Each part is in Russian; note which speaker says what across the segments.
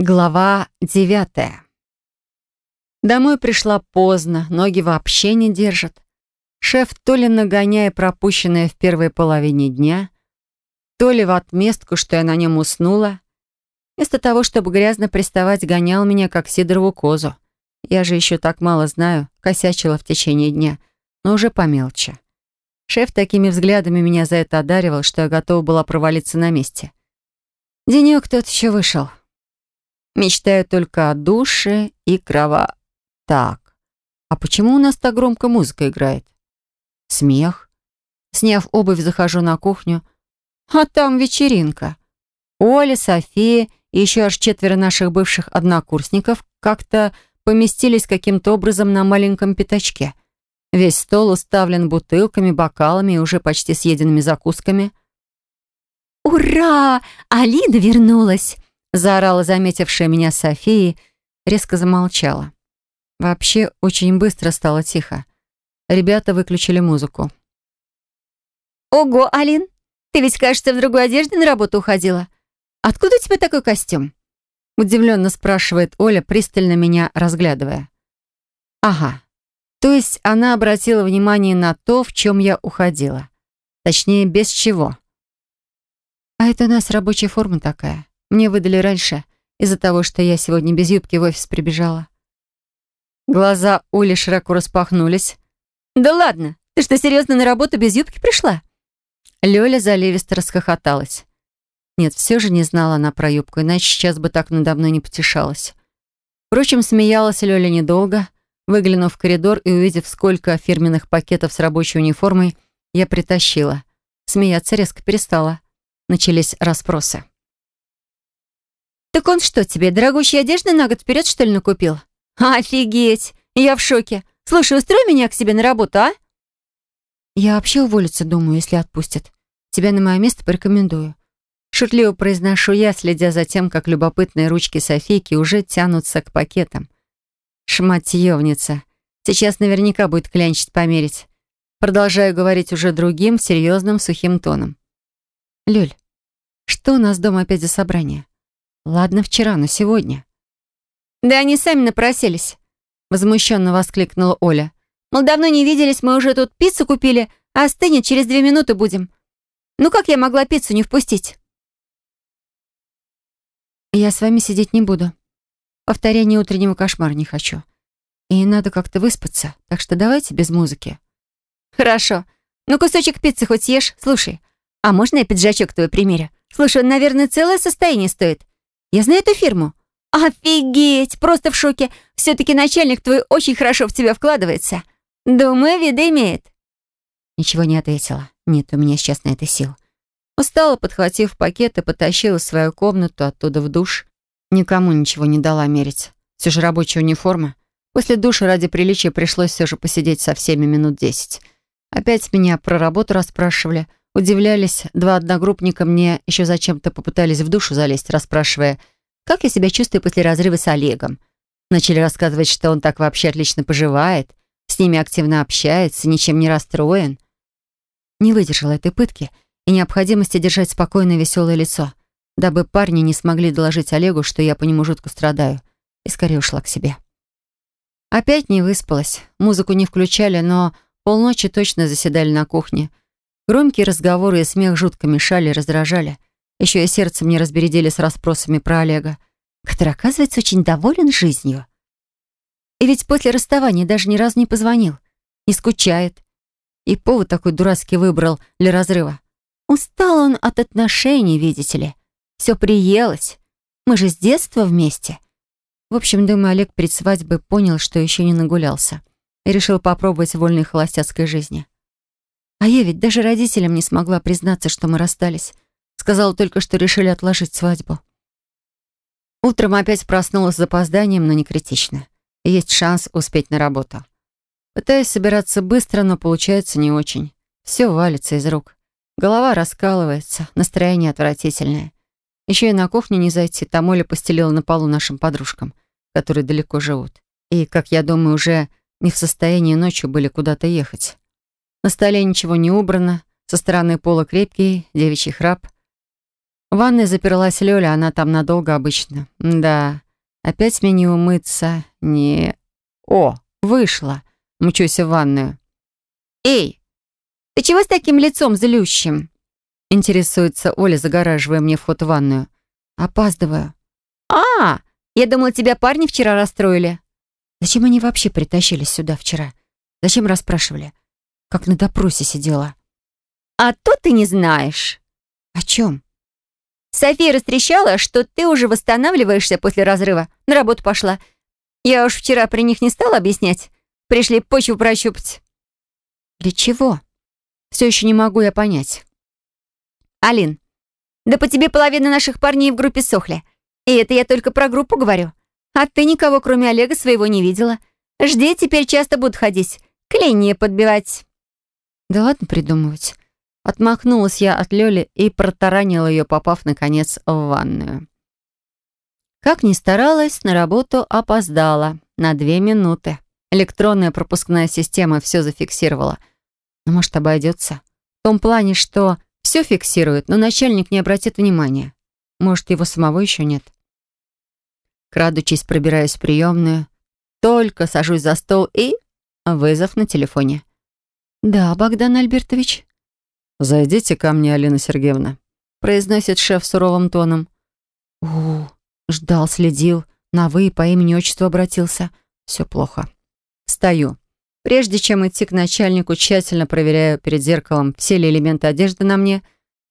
Speaker 1: Глава девятая. Домой пришла поздно, ноги вообще не держат. Шеф то ли нагоняя пропущенное в первой половине дня, то ли в отместку, что я на нем уснула. Вместо того, чтобы грязно приставать, гонял меня, как сидорову козу. Я же еще так мало знаю, косячила в течение дня, но уже по. Шеф такими взглядами меня за это одаривал, что я готова была провалиться на месте. Денек тот еще вышел. Мечтаю только о душе и крова. Так, а почему у нас так громко музыка играет? Смех. Сняв обувь, захожу на кухню. А там вечеринка. Оля, София и еще аж четверо наших бывших однокурсников как-то поместились каким-то образом на маленьком пятачке. Весь стол уставлен бутылками, бокалами и уже почти съеденными закусками.
Speaker 2: «Ура! Алина вернулась!»
Speaker 1: Заорала заметившая меня София, резко замолчала. Вообще, очень быстро стало тихо. Ребята выключили музыку.
Speaker 2: «Ого, Алин, ты ведь, кажется, в другой одежде на работу уходила. Откуда у тебя такой костюм?»
Speaker 1: Удивленно спрашивает Оля, пристально меня разглядывая. «Ага, то есть она обратила внимание на то, в чем я уходила. Точнее, без чего. А это у нас рабочая форма такая. Мне выдали раньше, из-за того, что я сегодня без юбки в офис прибежала. Глаза Ули широко распахнулись.
Speaker 2: «Да ладно! Ты что, серьезно на работу без юбки пришла?»
Speaker 1: Лёля заливисто расхохоталась. Нет, все же не знала она про юбку, иначе сейчас бы так надо мной не потешалась. Впрочем, смеялась Лёля недолго. Выглянув в коридор и увидев, сколько фирменных пакетов с рабочей униформой, я притащила. Смеяться резко перестала. Начались расспросы.
Speaker 2: «Так он что тебе, дорогущие одежды на год вперед, что ли, накупил?» «Офигеть! Я в шоке! Слушай, устрой меня к себе на работу, а?»
Speaker 1: «Я вообще уволиться думаю, если отпустят. Тебя на мое место порекомендую». Шутливо произношу я, следя за тем, как любопытные ручки Софийки уже тянутся к пакетам. Шматьевница. Сейчас наверняка будет клянчить померить. Продолжаю говорить уже другим, серьезным, сухим тоном. «Люль, что у нас дома опять за собрание?» Ладно, вчера, но сегодня.
Speaker 2: Да они сами напросились.
Speaker 1: Возмущенно воскликнула Оля.
Speaker 2: Мол, давно не виделись, мы уже тут пиццу купили, а остынет, через две минуты будем. Ну как я могла пиццу не впустить?
Speaker 1: Я с вами сидеть не буду. Повторения утреннего кошмара не хочу. И надо как-то выспаться, так что давайте без музыки.
Speaker 2: Хорошо. Ну кусочек пиццы хоть съешь. Слушай, а можно я пиджачок твой примерю? Слушай, он, наверное, целое состояние стоит. Я знаю эту фирму». «Офигеть! Просто в шоке! Все-таки начальник твой очень хорошо в тебя вкладывается. Думаю, виды имеет».
Speaker 1: Ничего не ответила. Нет, у меня сейчас на это сил. Устала, подхватив пакет и потащила в свою комнату, оттуда в душ. Никому ничего не дала мерить. Все же рабочая униформа. После душа ради приличия пришлось все же посидеть со всеми минут десять. Опять меня про работу расспрашивали. Удивлялись, два одногруппника мне еще зачем-то попытались в душу залезть, расспрашивая, как я себя чувствую после разрыва с Олегом. Начали рассказывать, что он так вообще отлично поживает, с ними активно общается, ничем не расстроен. Не выдержала этой пытки и необходимости держать спокойное веселое лицо, дабы парни не смогли доложить Олегу, что я по нему жутко страдаю, и скорее ушла к себе. Опять не выспалась, музыку не включали, но полночи точно заседали на кухне — Громкие разговоры и смех жутко мешали и раздражали. Еще и сердце мне разбередили с расспросами про Олега, который, оказывается, очень доволен жизнью. И ведь после расставания даже ни разу не позвонил, не скучает. И повод такой дурацкий выбрал для разрыва. Устал он от отношений, видите ли. Все приелось. Мы же с детства вместе. В общем, думаю, Олег перед свадьбой понял, что еще не нагулялся. И решил попробовать вольной холостяцкой жизни. А я ведь даже родителям не смогла признаться, что мы расстались. Сказала только, что решили отложить свадьбу. Утром опять проснулась с запозданием, но не критично. Есть шанс успеть на работу. Пытаюсь собираться быстро, но получается не очень. Все валится из рук. Голова раскалывается, настроение отвратительное. Еще и на кухню не зайти, там Оля постелила на полу нашим подружкам, которые далеко живут. И, как я думаю, уже не в состоянии ночью были куда-то ехать. На столе ничего не убрано, со стороны пола крепкий девичий храп. В ванной заперлась Лёля, она там надолго обычно. Да, опять мне не умыться, не... О, вышла. Мчусь в ванную.
Speaker 2: «Эй, ты чего с таким лицом злющим?»
Speaker 1: Интересуется Оля, загораживая мне вход в ванную. Опаздываю.
Speaker 2: «А, я думала, тебя парни вчера расстроили».
Speaker 1: Зачем они вообще притащились сюда вчера? Зачем расспрашивали? Как на допросе сидела.
Speaker 2: «А то ты не знаешь».
Speaker 1: «О чем?»
Speaker 2: София растрещала, что ты уже восстанавливаешься после разрыва. На работу пошла. Я уж вчера при них не стала объяснять. Пришли почву прощупать.
Speaker 1: Для чего? Все еще не могу я понять.
Speaker 2: Алин, да по тебе половина наших парней в группе сохли. И это я только про группу говорю. А ты никого, кроме Олега, своего не видела. Жди, теперь часто будут ходить. Клинья подбивать.
Speaker 1: Да ладно придумывать. Отмахнулась я от Лёли и протаранила ее, попав, наконец, в ванную. Как ни старалась, на работу опоздала. На две минуты. Электронная пропускная система все зафиксировала. Но, может, обойдется. В том плане, что все фиксирует, но начальник не обратит внимания. Может, его самого еще нет. Крадучись, пробираюсь в приемную. Только сажусь за стол и... Вызов на телефоне. «Да, Богдан Альбертович?» «Зайдите ко мне, Алина Сергеевна», — произносит шеф суровым тоном. «У, ждал, следил, на «вы» по имени-отчеству обратился. Все плохо. Встаю. Прежде чем идти к начальнику, тщательно проверяю перед зеркалом, все ли элементы одежды на мне,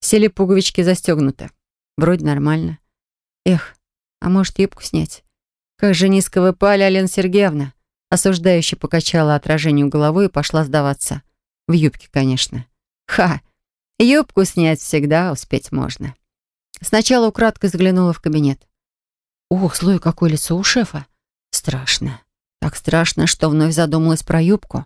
Speaker 1: все ли пуговички застегнуты. Вроде нормально. Эх, а может, юбку снять? Как же низко вы Алина Сергеевна. Осуждающе покачала отражению головой и пошла сдаваться. В юбке, конечно. Ха! Юбку снять всегда успеть можно. Сначала украдкой заглянула в кабинет. Ох, слой какое лицо у шефа. Страшно. Так страшно, что вновь задумалась про юбку.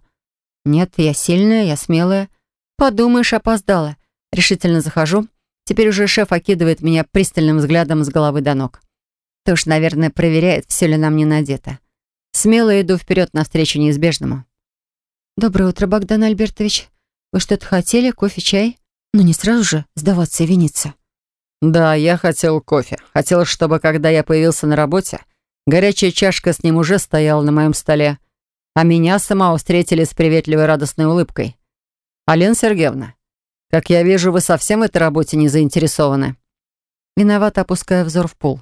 Speaker 1: Нет, я сильная, я смелая. Подумаешь, опоздала. Решительно захожу. Теперь уже шеф окидывает меня пристальным взглядом с головы до ног. Уж, наверное, проверяет, все ли нам не надето. Смело иду вперед навстречу неизбежному. «Доброе утро, Богдан Альбертович. Вы что-то хотели? Кофе, чай?» Но не сразу же сдаваться и виниться. «Да, я хотел кофе. Хотел, чтобы, когда я появился на работе, горячая чашка с ним уже стояла на моем столе, а меня сама встретили с приветливой радостной улыбкой. Алена Сергеевна, как я вижу, вы совсем в этой работе не заинтересованы». Виновато опуская взор в пол.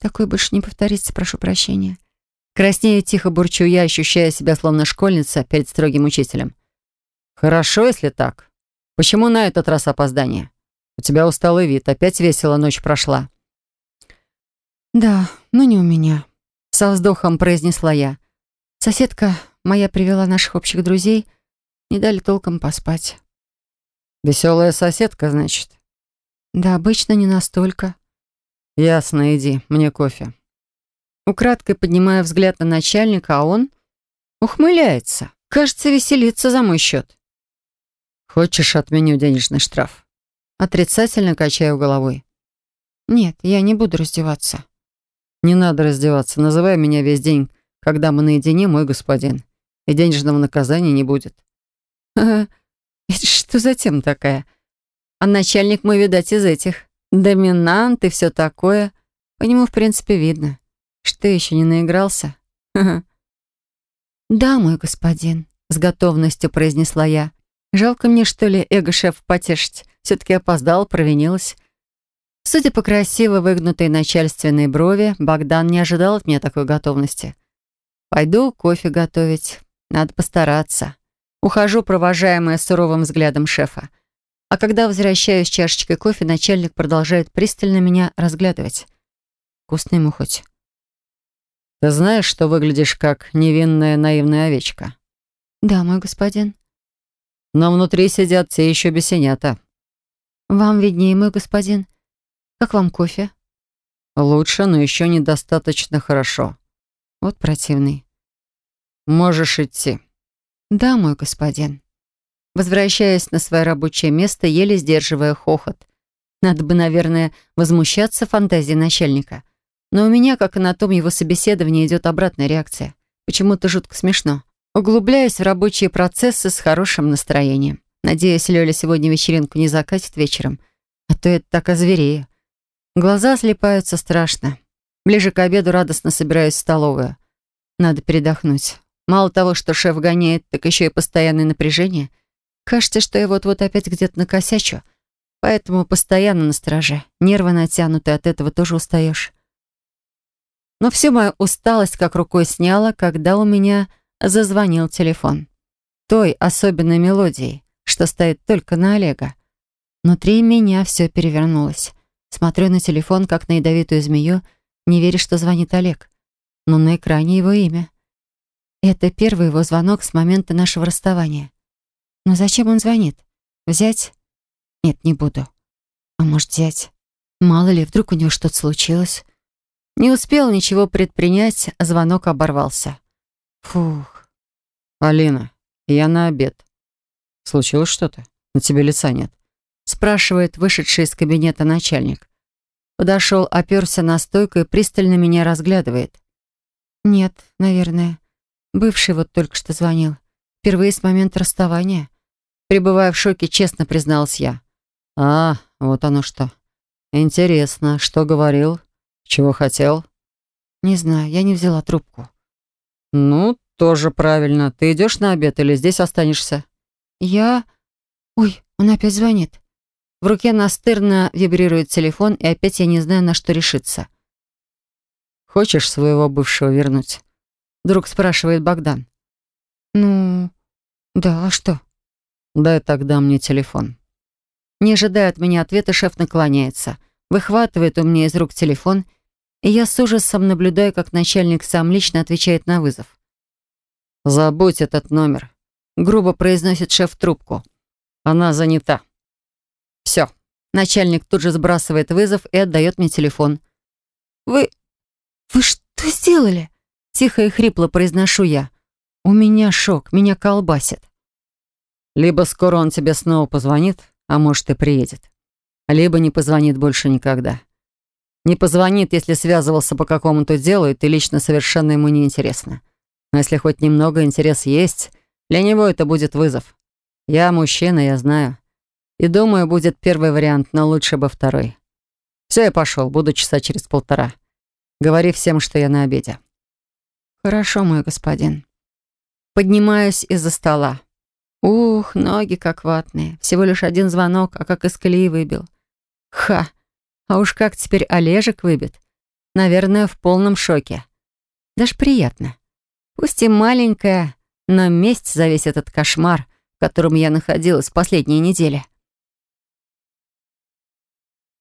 Speaker 1: «Такое больше не повторится, прошу прощения». Краснею тихо бурчу я, ощущая себя словно школьница перед строгим учителем. «Хорошо, если так. Почему на этот раз опоздание? У тебя усталый вид, опять весело ночь прошла». «Да, но не у меня», — со вздохом произнесла я. «Соседка моя привела наших общих друзей, не дали толком поспать». «Веселая соседка, значит?» «Да, обычно не настолько». «Ясно, иди, мне кофе». Украдкой поднимая взгляд на начальника, а он ухмыляется. Кажется, веселится за мой счет. «Хочешь, отменю денежный штраф?» Отрицательно качаю головой. «Нет, я не буду раздеваться». «Не надо раздеваться. Называй меня весь день, когда мы наедине, мой господин. И денежного наказания не будет». «Ха что за тема такая? А начальник мой, видать, из этих. Доминант и все такое. По нему, в принципе, видно. Что, еще не наигрался?» «Да, мой господин», — с готовностью произнесла я. Жалко мне, что ли, эго-шеф потешить. Все-таки опоздал, провинилась. Судя по красиво выгнутой начальственной брови, Богдан не ожидал от меня такой готовности. Пойду кофе готовить. Надо постараться. Ухожу, провожаемая суровым взглядом шефа. А когда возвращаюсь с чашечкой кофе, начальник продолжает пристально меня разглядывать. Вкусно ему хоть. «Ты знаешь, что выглядишь как невинная наивная овечка?» «Да, мой господин». Но внутри сидят те еще бесенята. Вам виднее, мой господин. Как вам кофе? Лучше, но еще недостаточно хорошо. Вот противный. Можешь идти. Да, мой господин. Возвращаясь на свое рабочее место, еле сдерживая хохот. Надо бы, наверное, возмущаться фантазией начальника. Но у меня, как и на том его собеседовании, идет обратная реакция. Почему-то жутко смешно. Углубляюсь в рабочие процессы с хорошим настроением. Надеюсь, Лёля сегодня вечеринку не закатит вечером, а то это так озверею. Глаза слепаются страшно. Ближе к обеду радостно собираюсь в столовую. Надо передохнуть. Мало того, что шеф гоняет, так еще и постоянное напряжение. Кажется, что я вот-вот опять где-то накосячу. Поэтому постоянно на страже. Нервы натянуты, от этого тоже устаешь. Но всю мою усталость как рукой сняла, когда у меня зазвонил телефон. Той особенной мелодией, что стоит только на Олега. Внутри меня все перевернулось. Смотрю на телефон, как на ядовитую змею, не веря, что звонит Олег. Но на экране его имя. Это первый его звонок с момента нашего расставания. Но зачем он звонит? Взять? Нет, не буду. А может, взять? Мало ли, вдруг у него что-то случилось. Не успел ничего предпринять, а звонок оборвался. Фух. «Алина, я на обед. Случилось что-то? На тебе лица нет?» Спрашивает вышедший из кабинета начальник. Подошел, оперся на стойку и пристально меня разглядывает. «Нет, наверное. Бывший вот только что звонил. Впервые с момента расставания. Пребывая в шоке, честно призналась я. «А, вот оно что. Интересно, что говорил? Чего хотел?» «Не знаю, я не взяла трубку». «Ну, тоже правильно. Ты идешь на обед или здесь останешься?» «Я... Ой, он опять звонит». В руке настырно вибрирует телефон, и опять я не знаю, на что решиться. «Хочешь своего бывшего вернуть?» Вдруг спрашивает Богдан. «Ну, да, а что?» «Дай тогда мне телефон». Не ожидая от меня ответа, шеф наклоняется, выхватывает у меня из рук телефон, и я с ужасом наблюдаю, как начальник сам лично отвечает на вызов. «Забудь этот номер», — грубо произносит шеф трубку. «Она занята». «Все». Начальник тут же сбрасывает вызов и отдает мне телефон. «Вы... вы что сделали?» Тихо и хрипло произношу я. У меня шок, меня колбасит. Либо скоро он тебе снова позвонит, а может и приедет. Либо не позвонит больше никогда. Не позвонит, если связывался по какому-то делу, и ты лично совершенно ему не интересно. Но если хоть немного интерес есть, для него это будет вызов. Я мужчина, я знаю. И думаю, будет первый вариант, но лучше бы второй. Все, я пошел, буду часа через полтора. Говори всем, что я на обеде. «Хорошо, мой господин». Поднимаюсь из-за стола. Ух, ноги как ватные. Всего лишь один звонок, а как из колеи выбил. Ха! А уж как теперь Олежек выбит. Наверное, в полном шоке. Даже приятно. Пусть и маленькая, но месть за весь этот кошмар, в котором я находилась в последние недели.